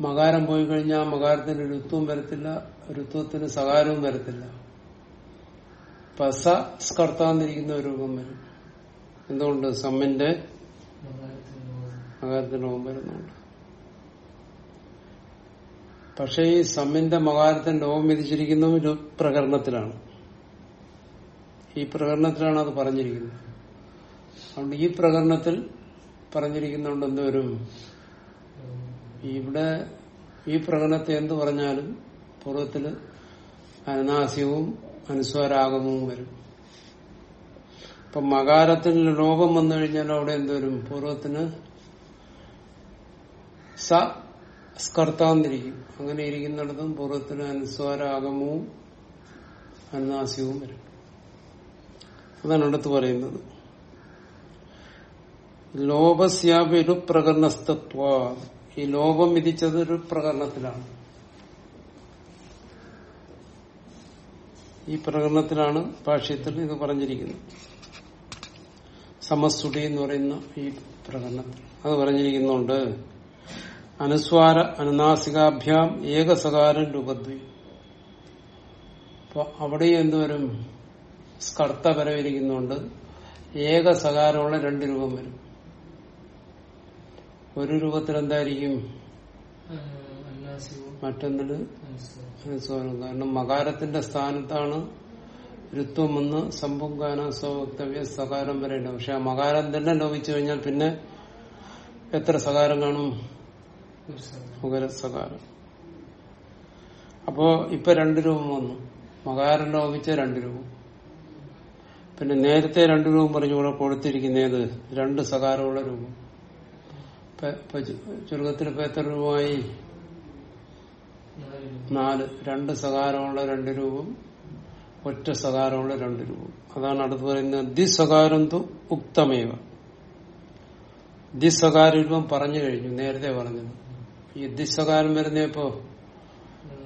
A: മകാരം പോയി കഴിഞ്ഞാൽ മകാരത്തിന് രുത്വം വരത്തില്ല രുത്വത്തിന് സകാരവും വരത്തില്ല. പസ സ്കർത്താന്നിരിക്കുന്ന ഒരു രൂപം വരും. എന്തുകൊണ്ട്? സമ്മിന്റെ മകാരത്തിന് രൂപം വരുന്നുണ്ട്. പക്ഷെ ഈ സമ്മിന്റെ മകാരത്തിന്റെ ലോകം വിധിച്ചിരിക്കുന്ന ഒരു പ്രകരണത്തിലാണ്. ഈ പ്രകരണത്തിലാണ് അത് പറഞ്ഞിരിക്കുന്നത്. അതുകൊണ്ട് ഈ പ്രകരണത്തിൽ പറഞ്ഞിരിക്കുന്നുണ്ട് എന്തോരും ഇവിടെ ഈ പ്രകടനത്തെ എന്ത് പറഞ്ഞാലും പൂർവത്തിൽ അനുനാസ്യവും അനുസ്വരാഗമവും വരും. ഇപ്പൊ മകാരത്തിൽ ലോകം വന്നു കഴിഞ്ഞാൽ അവിടെ എന്തുവരും പൂർവത്തിന് സ അങ്ങനെ ഇരിക്കുന്നിടത്തും പൂർവത്തിന് അനുസ്വാരാഗമവും അനുനാസ്യവും വരും. അതാണ് അടുത്ത് പറയുന്നത്. ലോപസ്യാപി പ്രകരണസ്തത്വ. ഈ ലോപം വിധിച്ചത് ഒരു പ്രകരണത്തിലാണ്. ഈ പ്രകരണത്തിലാണ് ഭാഷ്യത്തിൽ ഇത് പറഞ്ഞിരിക്കുന്നത്. സമസ്തുടി എന്ന് പറയുന്ന ഈ പ്രകടനത്തിൽ അത് പറഞ്ഞിരിക്കുന്നുണ്ട്. അനുസ്വാര അനുനാസികാഭ്യാം ഏകസകാരം രൂപദ്വി. അപ്പൊ അവിടെയും എന്തുവരും സ്കർത്ത വരവിരിക്കുന്നുണ്ട് ഏകസകാരമുള്ള രണ്ട് രൂപം വരും. ഒരു രൂപത്തിൽ എന്തായിരിക്കും? മറ്റൊന്നിന് അനുസ്വാരം. കാരണം മകാരത്തിന്റെ സ്ഥാനത്താണ് ഋത്വം ഒന്ന് സംപുങ്കാന സ്വക്തവ്യ സകാരം വരേണ്ട പക്ഷെ ആ മകാരം തന്നെ ലോപിച്ചു കഴിഞ്ഞാൽ പിന്നെ എത്ര സകാരം കാണും? സകാരം. അപ്പോ ഇപ്പൊ രണ്ട് രൂപം വന്നു. മകാരം ലോപിച്ച രണ്ട് രൂപം. പിന്നെ നേരത്തെ രണ്ട് രൂപം പറഞ്ഞുകൂടെ കൊടുത്തിരിക്കുന്നത് രണ്ട് സകാരമുള്ള രൂപം. ചുരുക്കത്തിൽ ഇപ്പൊ എത്ര രൂപമായി? നാല്. രണ്ട് സകാരമുള്ള രണ്ട് രൂപം. ഒറ്റ സകാരമുള്ള രണ്ട് രൂപം. അതാണ് അടുത്ത് പറയുന്നത് ദിസകാരം തു ഉക്തമേവ. ദിസകാര രൂപം പറഞ്ഞു കഴിഞ്ഞു നേരത്തെ പറഞ്ഞത്. ഈ ദിസകാരം വരുന്നപ്പോ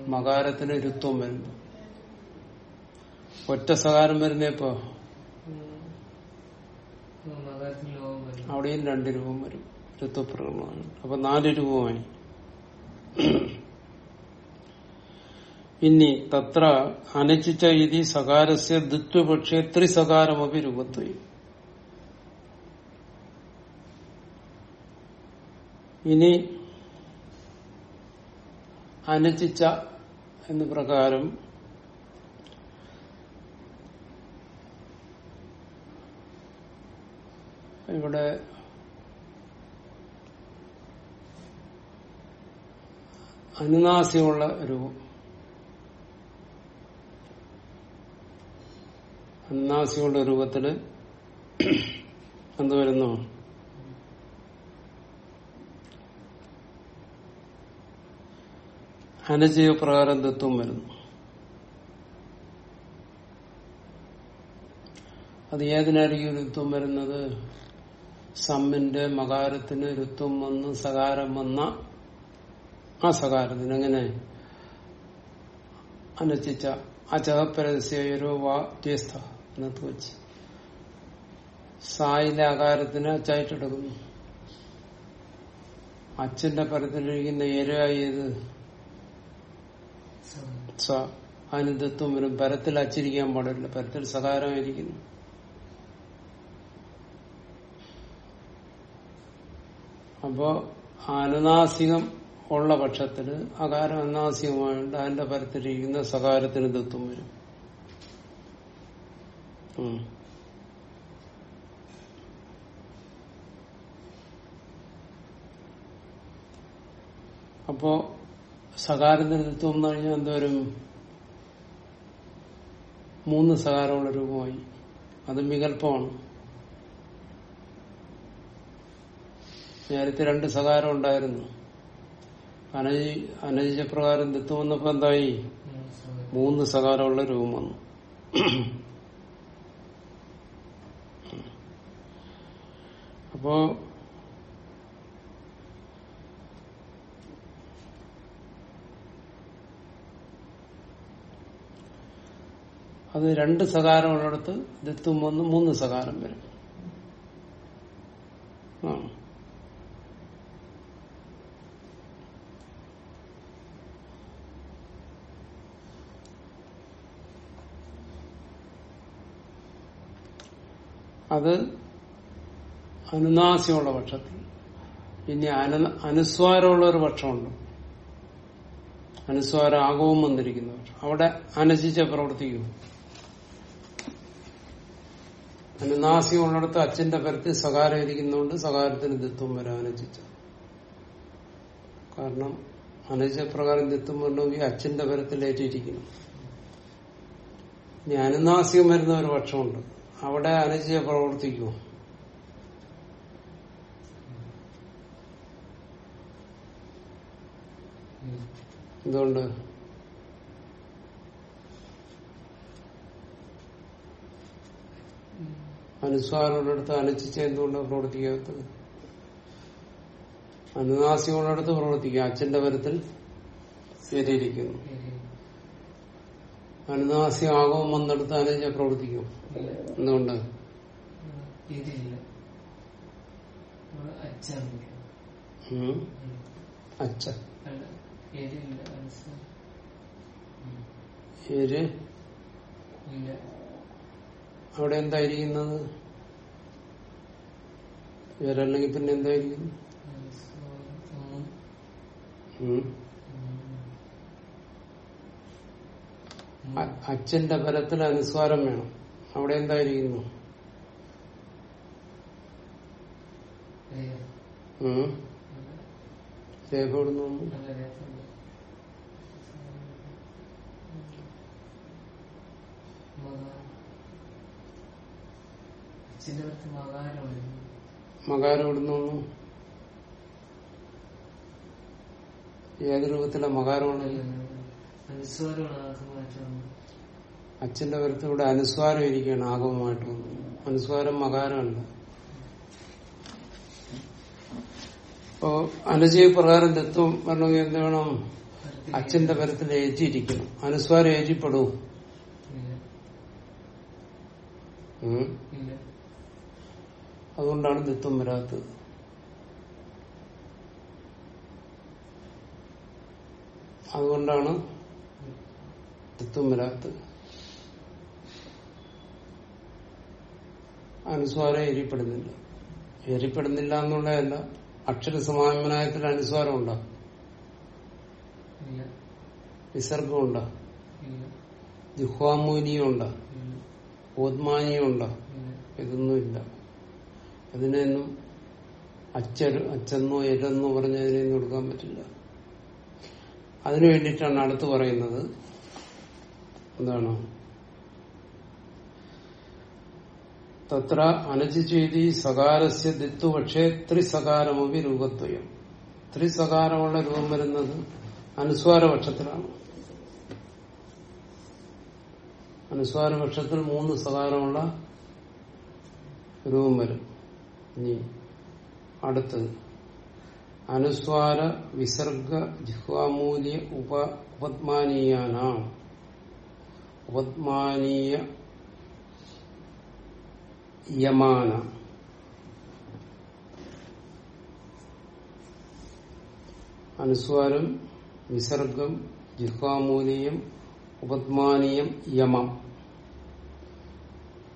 A: മകാരത്തിന് രുത്വം വരുന്നു ഒറ്റ സകാരം വരുന്നപ്പോ അവിടെയും രണ്ട് രൂപം വരും. രുത്വപ്രകടനമാണ് അപ്പൊ നാല് രൂപമായി ഇനി തത്ര അനച്ചിച്ച ഇതി സകാരസ്യ ദ്വിത്വപക്ഷേ ത്രിസകാരമപി രൂപത്വം. ഇനി അനച്ചിച്ച എന്ന പ്രകാരം ഇവിടെ അനുനാസ്യമുള്ള രൂപം. അനുനാസ്യമുള്ള രൂപത്തിൽ എന്ത് വരുന്നു അനജീവ പ്രകാരം തത്വം വരുന്നു. അത് ഏതിനായിരിക്കും രുത്വം വരുന്നത്? സമ്മിന്റെ മകാരത്തിന് രുത്വം വന്ന് സകാരം വന്ന ആ സകാരത്തിന്. എങ്ങനെ അനുച്ചിച്ച വാ വാദ്യസ്ഥ എന്നത്ത് വെച്ച്. സായിലെ ആകാരത്തിന് അച്ചായിട്ടെടുക്കുന്നു അച്ഛന്റെ പരത്തിലിരിക്കുന്ന ഏരായി സ. അതിന് ദത്വം വരും. പരത്തിൽ അച്ചിരിക്കാൻ പാടില്ല. പരത്തിൽ സകാരമായിരിക്കുന്നു അപ്പോ അനുനാസികം ഉള്ള പക്ഷത്തിൽ അകാരം അനാസികമായുണ്ട് അതിന്റെ പരത്തിലിരിക്കുന്ന സകാരത്തിന് ദത്വം വരും. അപ്പോ സകാരത്തിന് ദത്വം എന്ന് കഴിഞ്ഞാൽ എന്തോരും മൂന്ന് സകാരമുള്ള രൂപമായി. അത് വികല്പമാണ്. നേരത്തെ രണ്ട് സകാരം ഉണ്ടായിരുന്നു. അനജി അനജിജപ്രകാരം ദത്വം വന്നപ്പോ എന്തായി? മൂന്ന് സകാരമുള്ള രൂപം വന്നു. അപ്പോ അത് രണ്ട് സകാരമുള്ളടത്ത് ദത്തും വന്ന് മൂന്ന് സകാരം വരും. അത് അനുനാസ്യമുള്ള പക്ഷത്തിൽ. ഇനി അന അനുസ്വാരമുള്ള ഒരു പക്ഷമുണ്ട്. അനുസ്വാരാകവും പക്ഷം അവിടെ അനശിച്ച പ്രവർത്തിക്കും അനുനാസ്യമുള്ളിടത്ത് അച്ഛന്റെ പരത്തിൽ സകാരം ഇരിക്കുന്നതുകൊണ്ട് സകാരത്തിന് ദിത്വം വരാൻ അനശിച്ച കാരണം അനസിച്ച പ്രകാരം ദിത്വം വരണമെങ്കിൽ അച്ഛന്റെ പരത്തിലേറ്റിരിക്കണം ഇനി അനുനാസ്യം വരുന്ന ഒരു പക്ഷമുണ്ട്. അവിടെ അനസിച്ച പ്രവർത്തിക്കുമോ എന്തുകൊണ്ട് അനുസ്വാരോടടുത്ത് അനുച്ഛിച്ച എന്തുകൊണ്ടാണ് പ്രവർത്തിക്കാത്തത്? അനുനാസികളോടടുത്ത് പ്രവർത്തിക്കുക. അച്ഛന്റെ പരത്തിൽ ശരിയിരിക്കുന്നു അനുനാസി ആകവും വന്നെടുത്ത് അനുജ പ്രവർത്തിക്കും. എന്തുകൊണ്ട്. അച്ഛ അവിടെ എന്തായിരിക്കുന്നത്? വേറല്ലെങ്കിൽ പിന്നെ എന്തായിരിക്കും? അച്ഛന്റെ ഫലത്തിൽ അനുസ്വാരം വേണം. അവിടെ എന്തായിരിക്കുന്നു?
B: രേഖ.
A: ഉം.
B: മകാരമാണ്
A: മകാരം ഇടുന്നു ഏത് രൂപത്തിലെ
B: മകാരമാണ്
A: അച്ഛന്റെ പരത്തിൽ ഇവിടെ അനുസ്വാരം ഇരിക്കുകയാണ് ആഗമമായിട്ട് അനുസ്വാരം മകാരമല്ല. അപ്പോ അനുജയ പ്രകാരം തത്വം വരണമെങ്കിൽ എന്ത് വേണം? അച്ഛന്റെ പരത്തിൽ ഏജിയിരിക്കണം അനുസ്വാരം
B: ഏജിപ്പെടൂ
A: അതുകൊണ്ടാണ് ദിത്വം വരാത്തത്. അതുകൊണ്ടാണ് ദിത്വം വരാത്തത്. അനുസ്വാരം എരിപ്പെടുന്നില്ല എരിപ്പെടുന്നില്ല എന്നുള്ളതല്ല അക്ഷര സമാപനായത്തിൽ അനുസ്വാരം ഉണ്ടോ? വിസർഗം ഉണ്ടോ?
B: ഇല്ല.
A: ഉണ്ടോ? ഇതൊന്നുമില്ല. അതിനൊന്നും അച്ചര് അച്ചെന്നോ എരെന്നോ പറഞ്ഞ് അതിനെയൊന്നും കൊടുക്കാൻ പറ്റില്ല. അതിനു വേണ്ടിയിട്ടാണ് അടുത്ത് പറയുന്നത്. എന്താണ്? തത്ര അനചിചേതി സകാരസ്യ ദിത്തു പക്ഷേ ത്രിസകാരമൊക്കെ രൂപത്വയം ത്രിസകാരമുള്ള രൂപം വരുന്നത് അനുസ്വാരപക്ഷത്തിലാണ്. അനുസ്വാരപക്ഷത്തിൽ മൂന്ന് സകാരമുള്ള രൂപം വരും. ഇനി അടുത്ത് അനുസ്വാര വിസർഗ ജിഹ്വാമൂല്യ ഉപ ഉപത്മാനീയാന ഉപത്മാനീയ യമാന. അനുസ്വാരം വിസർഗം ജിഹ്വാമൂലീയം ഉപത്മാനീയം യമം.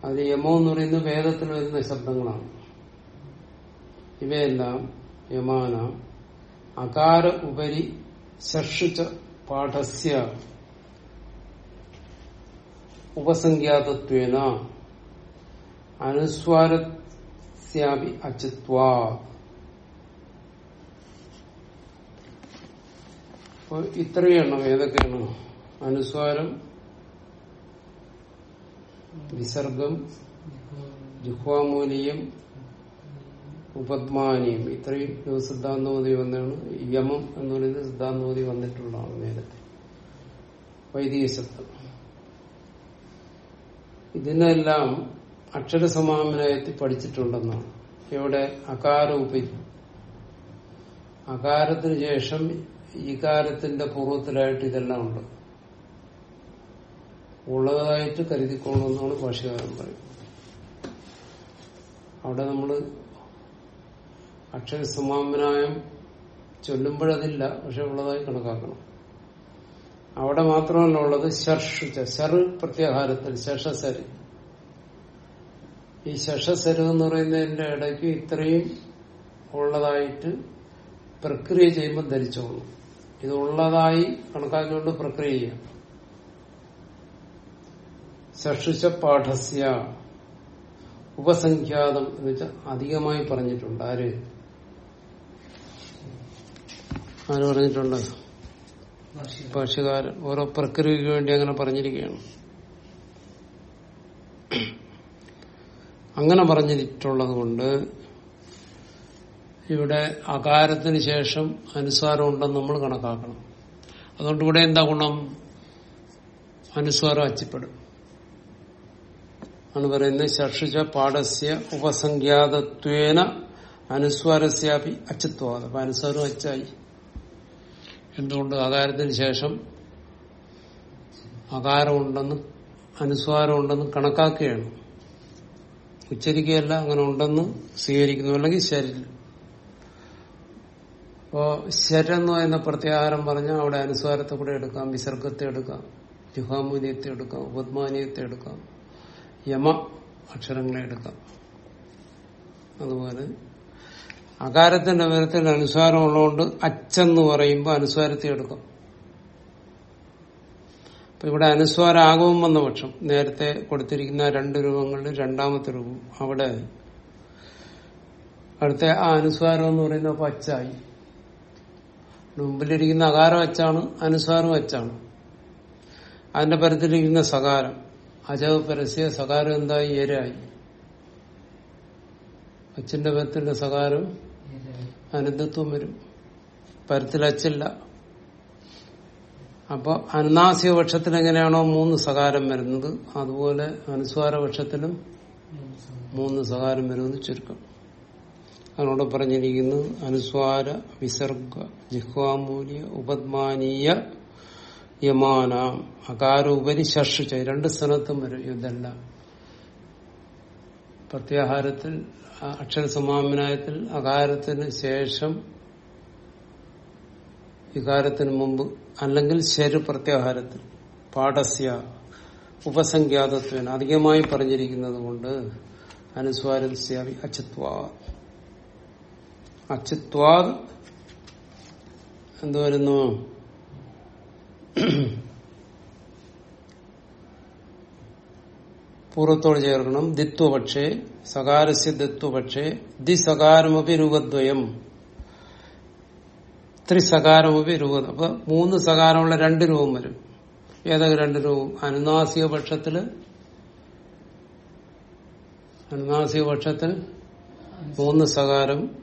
A: അത് യമം എന്ന് പറയുന്നത് വേദത്തിൽ വരുന്ന ശബ്ദങ്ങളാണ് ഇവയെല്ലാം യമാന. അകാര ഉപരി ശർഷിച്ച പാഠസ്യ ഉപസംഖ്യാതത്വേന അനുസ്വാരസ്യാപി അച്ഛത്വാ ഇത്രയെണ്ണം ഇത്രയാണ് ഏതൊക്കെയാണ് അനുസ്വാരം വിസർഗം ജുഹ്വാമൂലീയം ഉപദ്മാനിയം. ഇത്രയും ഇത് സിദ്ധാന്തമതി വന്നാണ്. യമം എന്ന് പറയുന്നത് സിദ്ധാന്തമതി വന്നിട്ടുള്ളതാണ് നേരത്തെ. വൈദിക ശബ്ദം. ഇതിനെല്ലാം അക്ഷരസമാമനയത്തിൽ പഠിച്ചിട്ടുണ്ടെന്നാണ്. ഇവിടെ അകാര ഉപരി അകാരത്തിന് ശേഷം ഈകാരത്തിന്റെ പൂർവത്തിലായിട്ട് ഇതെല്ലാം ഉണ്ട്. ഉള്ളതായിട്ട് കരുതിക്കോണമെന്നാണ് ഭാഷകാരൻ പറയുന്നത്. അവിടെ നമ്മൾ അക്ഷരസമാമനായം ചൊല്ലുമ്പോഴതില്ല പക്ഷെ ഉള്ളതായി കണക്കാക്കണം. അവിടെ മാത്രമല്ല ഉള്ളത് ശർഷിച്ച ശർ പ്രത്യാഹാരത്തിൽ ശേഷസരി ഈ ശഷസരം എന്ന് പറയുന്നതിന്റെ ഇടയ്ക്ക് ഇത്രയും ഉള്ളതായിട്ട് പ്രക്രിയ ചെയ്യുമ്പോൾ ധരിച്ചോളൂ. ഇത് ഉള്ളതായി കണക്കാക്കിക്കൊണ്ട് പ്രക്രിയ ചെയ്യാം. ശഷുഷ പാഠസ്യ ഉപസംഖ്യാതം എന്ന് വെച്ചാൽ അധികമായി പറഞ്ഞിട്ടുണ്ട്. ആര്? ആര് പറഞ്ഞിട്ടുണ്ട്?
B: ഭാഷ
A: ഭാഷകാരൻ ഓരോ പ്രക്രിയക്ക് വേണ്ടി അങ്ങനെ പറഞ്ഞിരിക്കുകയാണ്. അങ്ങനെ പറഞ്ഞിട്ടുള്ളത് കൊണ്ട് ഇവിടെ അകാരത്തിന് ശേഷം അനുസ്വാരം ഉണ്ടെന്ന് നമ്മൾ കണക്കാക്കണം. അതുകൊണ്ട് ഇവിടെ എന്താ ഗുണം? അനുസ്വാരം അച്ചിപ്പെടും. ആണ് പറയുന്നത് ശർഷിച്ച പാഠസ്യ ഉപസംഖ്യാതത്വേന അനുസ്വാരസ്യാപി അച്ചത്വാദം അപ്പൊ അനുസ്വാരം അച്ചായി. എന്തുകൊണ്ട് അകാരത്തിന് ശേഷം അകാരമുണ്ടെന്ന് അനുസ്വാരമുണ്ടെന്ന് കണക്കാക്കുകയാണ്. ഉച്ചരിക്കുകയല്ല അങ്ങനെ ഉണ്ടെന്ന് സ്വീകരിക്കുന്നു. അല്ലെങ്കിൽ ശരി. അപ്പോ ശരെന്ന് പറയുന്ന പ്രത്യാഹാരം പറഞ്ഞാൽ അവിടെ അനുസ്വാരത്തെ കൂടെ എടുക്കാം വിസർഗത്തെ എടുക്കാം ജുഹാമൂല്യത്തെ എടുക്കാം ഉപദ്മാനീയത്തെ എടുക്കാം യമ അക്ഷരങ്ങളെ എടുക്കാം. അതുപോലെ അകാരത്തിന്റെ വിവരത്തിൽ അനുസ്വാരം ഉള്ളതുകൊണ്ട് അച്ചെന്ന് പറയുമ്പോൾ അനുസ്വാരത്തെ എടുക്കും. അപ്പൊ ഇവിടെ അനുസ്വാരം ആകവും വന്ന പക്ഷം നേരത്തെ കൊടുത്തിരിക്കുന്ന രണ്ട് രൂപങ്ങളിൽ രണ്ടാമത്തെ രൂപം അവിടെ അടുത്ത ആ അനുസ്വാരം എന്ന് പറയുന്ന പച്ചായി മുമ്പിലിരിക്കുന്ന അകാരം അച്ചാണ് അനുസ്വാരം അച്ചാണ്. അതിന്റെ പരത്തിലിരിക്കുന്ന സകാരം. അജവ് പരസ്യ സകാരം എന്തായി? ഏരായി. അച്ഛന്റെ പരത്തിന്റെ സകാരം അനന്തത്വം വരും. പരത്തിൽ അച്ചില്ല അപ്പൊ അനുനാസിക പക്ഷത്തിൽ എങ്ങനെയാണോ മൂന്ന് സകാരം വരുന്നത്. അതുപോലെ അനുസ്വാര പക്ഷത്തിലും മൂന്ന് സകാരം വരുമെന്ന് ചുരുക്കം. അതിനോട് പറഞ്ഞിരിക്കുന്നത് അനുസ്വാര വിസർഗ ജിഹ്വാമൂല്യ ഉപദ്മാനീയ യമാന അകാര ഉപരി ശർഷിച്ച രണ്ട് സ്ഥലത്തും വരും ഇതെല്ലാം. പ്രത്യാഹാരത്തിൽ അക്ഷരസമാമനായത്തിൽ അകാരത്തിന് ശേഷം വികാരത്തിന് മുമ്പ് അല്ലെങ്കിൽ ശരു പ്രത്യാഹാരത്തിൽ പാഠസ്യ ഉപസംഖ്യാതത്വന് അധികമായി പറഞ്ഞിരിക്കുന്നത് കൊണ്ട് അനുസ്വാരസ്യാവി അച്ഛത്വാ അച്ഛത്വാദ്. എന്തുവരുന്നു പൂർവത്തോട് ചേർക്കണം. ദിത്വപക്ഷേ സകാരസ്യ പക്ഷേ ദിസകാരമപി രൂപദ്വയം ത്രിസകാരമപി രൂപ അപ്പൊ മൂന്ന് സകാരമുള്ള രണ്ട് രൂപം വരും. ഏതൊക്കെ രണ്ട് രൂപം അനുനാസിക പക്ഷത്തിൽ അനുനാസിക പക്ഷത്തിൽ മൂന്ന് സകാരം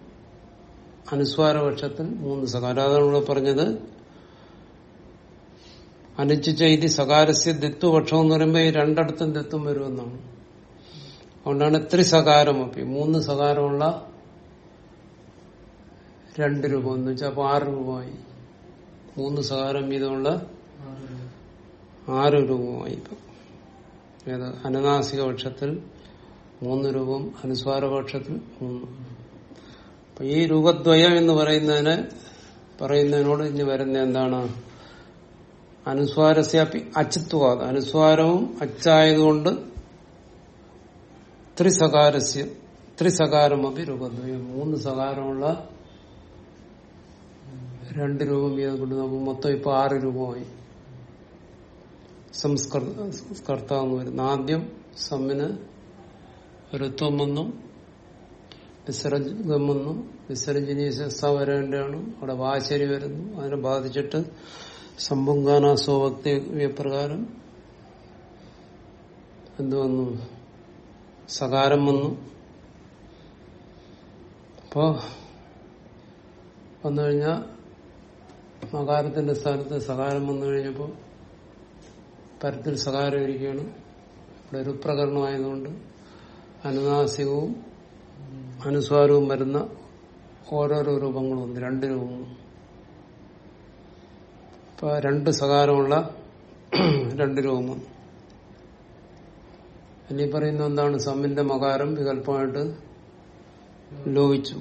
A: അനുസ്വാര പക്ഷത്തിൽ മൂന്ന് സകാരം അതാണ് ഇവിടെ പറഞ്ഞത്. അനുചിച്ച ഇത് സകാരസ്യ ദിത്വപക്ഷം എന്ന് പറയുമ്പോൾ ഈ രണ്ടിടത്തും ദിത്വം വരുമെന്നാണ്. അതുകൊണ്ടാണ് ത്രിസകാരമൊക്കെ മൂന്ന് സകാരമുള്ള രണ്ട് രൂപം എന്ന് വെച്ചാൽ അപ്പൊ ആറ് രൂപമായി. മൂന്ന് സകാരം വീതമുള്ള ആറ് രൂപമായി ഏത് അനുനാസിക പക്ഷത്തിൽ മൂന്ന് രൂപം അനുസ്വാര പക്ഷത്തിൽ മൂന്ന്. അപ്പൊ ഈ രൂപദ്വയം എന്ന് പറയുന്നതിന് പറയുന്നതിനോട് ഇനി വരുന്ന എന്താണ്? അനുസ്വാരസ്യാപി അച്ചിത്വാദ അനുസ്വാരവും അച്ചായതുകൊണ്ട് ത്രിസകാരസ്യ ത്രിസകാരമപി രൂപദ്വയം മൂന്ന് സകാരമുള്ള രണ്ട് രൂപം വീതം കൊണ്ട് നമുക്ക് മൊത്തം ഇപ്പൊ ആറ് രൂപമായി. സംസ്കർത്താന്ന് വരുന്ന. ആദ്യം സമ്മിന് ഋത്വം വന്നു വിസർജം വന്നു വിസർജനീയ ശസ്ത വരേണ്ടതാണ് അവിടെ വാശരി വരുന്നു. അതിനെ ബാധിച്ചിട്ട് സമ്പുങ്കാനാസോഭക്തി പ്രകാരം എന്തു വന്നു സകാരം വന്നു. അപ്പോ വന്നു കഴിഞ്ഞാൽ മകാരത്തിന്റെ സ്ഥാനത്ത് സകാരം വന്നു കഴിഞ്ഞപ്പോ പരത്തിൽ സകാരം ഇരിക്കുകയാണ്. ഇവിടെ ഒരു പ്രകരണമായതുകൊണ്ട് അനുനാസികവും അനുസ്വാരവും വരുന്ന ഓരോരോ രൂപങ്ങളും ഉണ്ട് രണ്ട് രൂപങ്ങളും അപ്പൊ രണ്ട് സകാരമുള്ള രണ്ട് രൂപം ഇനി പറയുന്ന എന്താണ്? സമ്മിന്റെ മകാരം വികല്പമായിട്ട് ലോപിച്ചു.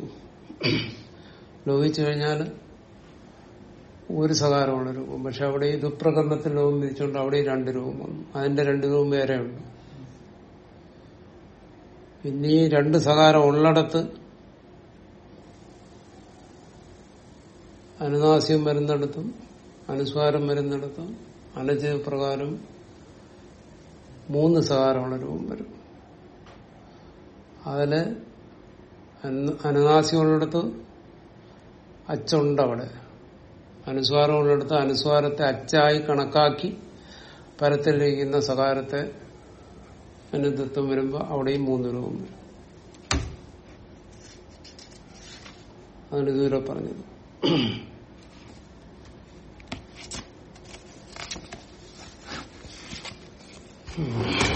A: ലോപിച്ചു കഴിഞ്ഞാൽ ഒരു സകാരമുള്ള രൂപം. പക്ഷെ അവിടെ ഈ ദുപ്രകരണത്തിൽ ലോകം വിധിച്ചുകൊണ്ട് അവിടെ രണ്ട് രൂപം വന്നു. അതിന്റെ രണ്ട് രൂപം വേറെ ഉണ്ട്. പിന്നെ ഈ രണ്ട് സകാരം ഉള്ളിടത്ത് അനുനാസ്യം വരുന്നിടത്തും അനുസ്വാരം വരുന്നിടത്തും അനജ പ്രകാരം മൂന്ന് സകാരമുള്ള രൂപം വരും അതിൽ അന് അനുനാസ്യമുള്ളിടത്ത് അച്ചുണ്ട് അവിടെ അനുസ്വാരമുള്ളിടത്ത് അനുസ്വാരത്തെ അച്ചായി കണക്കാക്കി പരത്തിലിരിക്കുന്ന സകാരത്തെ അനുദത്വം വരുമ്പോൾ അവിടെയും മൂന്ന് രൂപം വരും അതാണ് ഇതുവരെ പറഞ്ഞത്. Hmm.